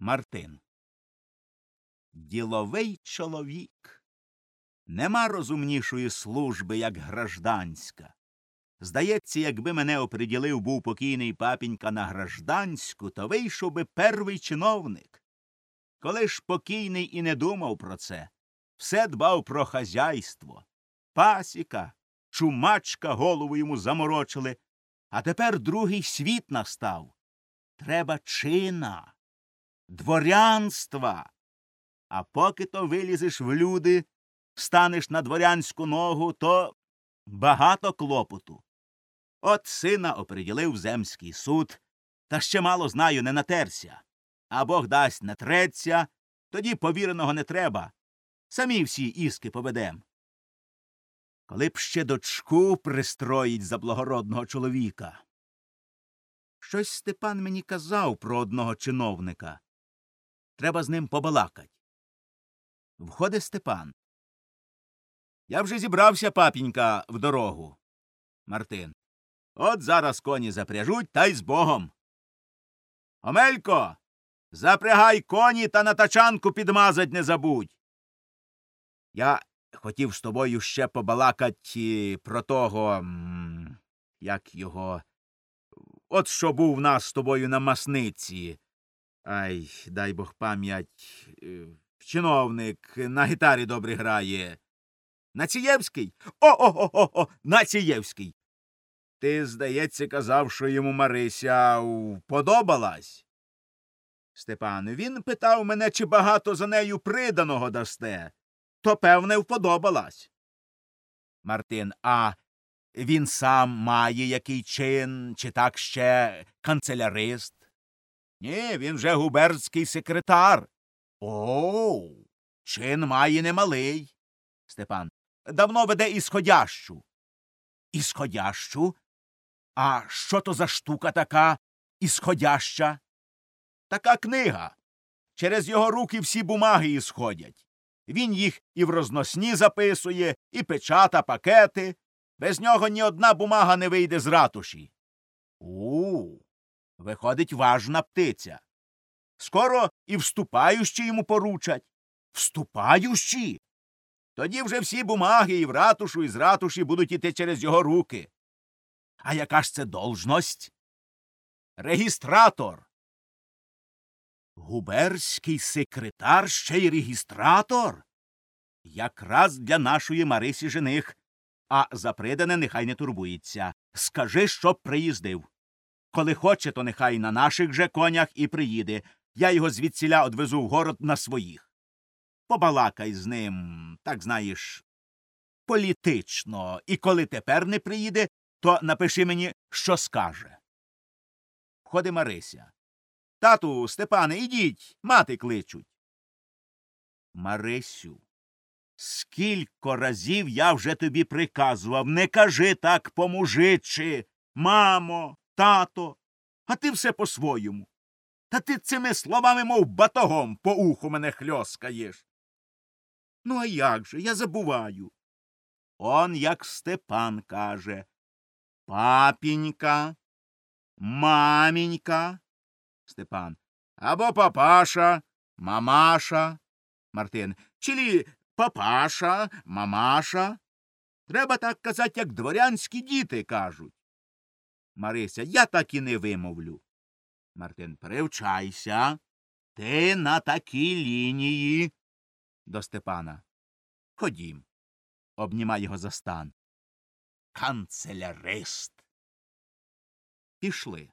Мартин. Діловий чоловік. Нема розумнішої служби, як гражданська. Здається, якби мене оприділив був покійний папінька на гражданську, то вийшов би первий чиновник. Коли ж покійний і не думав про це, все дбав про хазяйство. Пасіка, чумачка голову йому заморочили, а тепер другий світ настав. Треба чина, дворянства. А поки то вилізеш в люди, станеш на дворянську ногу, то багато клопоту. От сина оприділив земський суд, та ще мало знаю, не натерся. А Бог дасть не треться, тоді повіреного не треба. Самі всі іски поведем. Коли б ще дочку пристроїть за благородного чоловіка. Щось Степан мені казав про одного чиновника. Треба з ним побалакать. Входить Степан. Я вже зібрався, папінька, в дорогу. Мартин. От зараз коні запряжуть та й з богом. Омелько, запрягай коні та на тачанку підмазать не забудь. Я хотів з тобою ще побалакать е, про того, як його. От що був нас з тобою на масниці. Ай, дай Бог пам'ять. е, Чиновник на гітарі добре грає. Націєвський? О-о-о-о, Націєвський. Ти, здається, казав, що йому Марися вподобалась. Степан, він питав мене, чи багато за нею приданого дасте. То, певне, вподобалась. Мартин, а він сам має який чин, чи так ще канцелярист? Ні, він вже губернський секретар. О, чин має немалий. Степан. Давно веде ісходящу. Ісходящу? А що то за штука така ісходяща? Така книга. Через його руки всі бумаги ісходять. Він їх і в розносні записує, і печата, пакети. Без нього ні одна бумага не вийде з ратуші. У, виходить важна птиця. Скоро і вступаючі йому поручать. Вступаючі? Тоді вже всі бумаги і в ратушу, і з ратуші будуть іти через його руки. А яка ж це должность? Регістратор. Губерський секретар ще й регістратор? Якраз для нашої Марисі жених. А за придане нехай не турбується. Скажи, щоб приїздив. Коли хоче, то нехай на наших же конях і приїде. Я його звідсіля одвезу в город на своїх. Побалакай з ним, так знаєш, політично, і коли тепер не приїде, то напиши мені, що скаже. Входить Марися. Тату, Степане, ідіть, мати кличуть. Марисю, скілько разів я вже тобі приказував, не кажи так по-мужичі, мамо, тато, а ти все по-своєму. Та ти цими словами, мов батогом, по уху мене хльоскаєш. Ну, а як же? Я забуваю. Он як Степан каже Папінька, мамінька. Степан. Або папаша, мамаша. Мартин. Чилі папаша, мамаша. Треба так казати, як дворянські діти кажуть. Марися, я так і не вимовлю. Мартин, привчайся. Ти на такій лінії. До Степана. Ходім. Обнімай його за стан. Канцелярист. Пішли.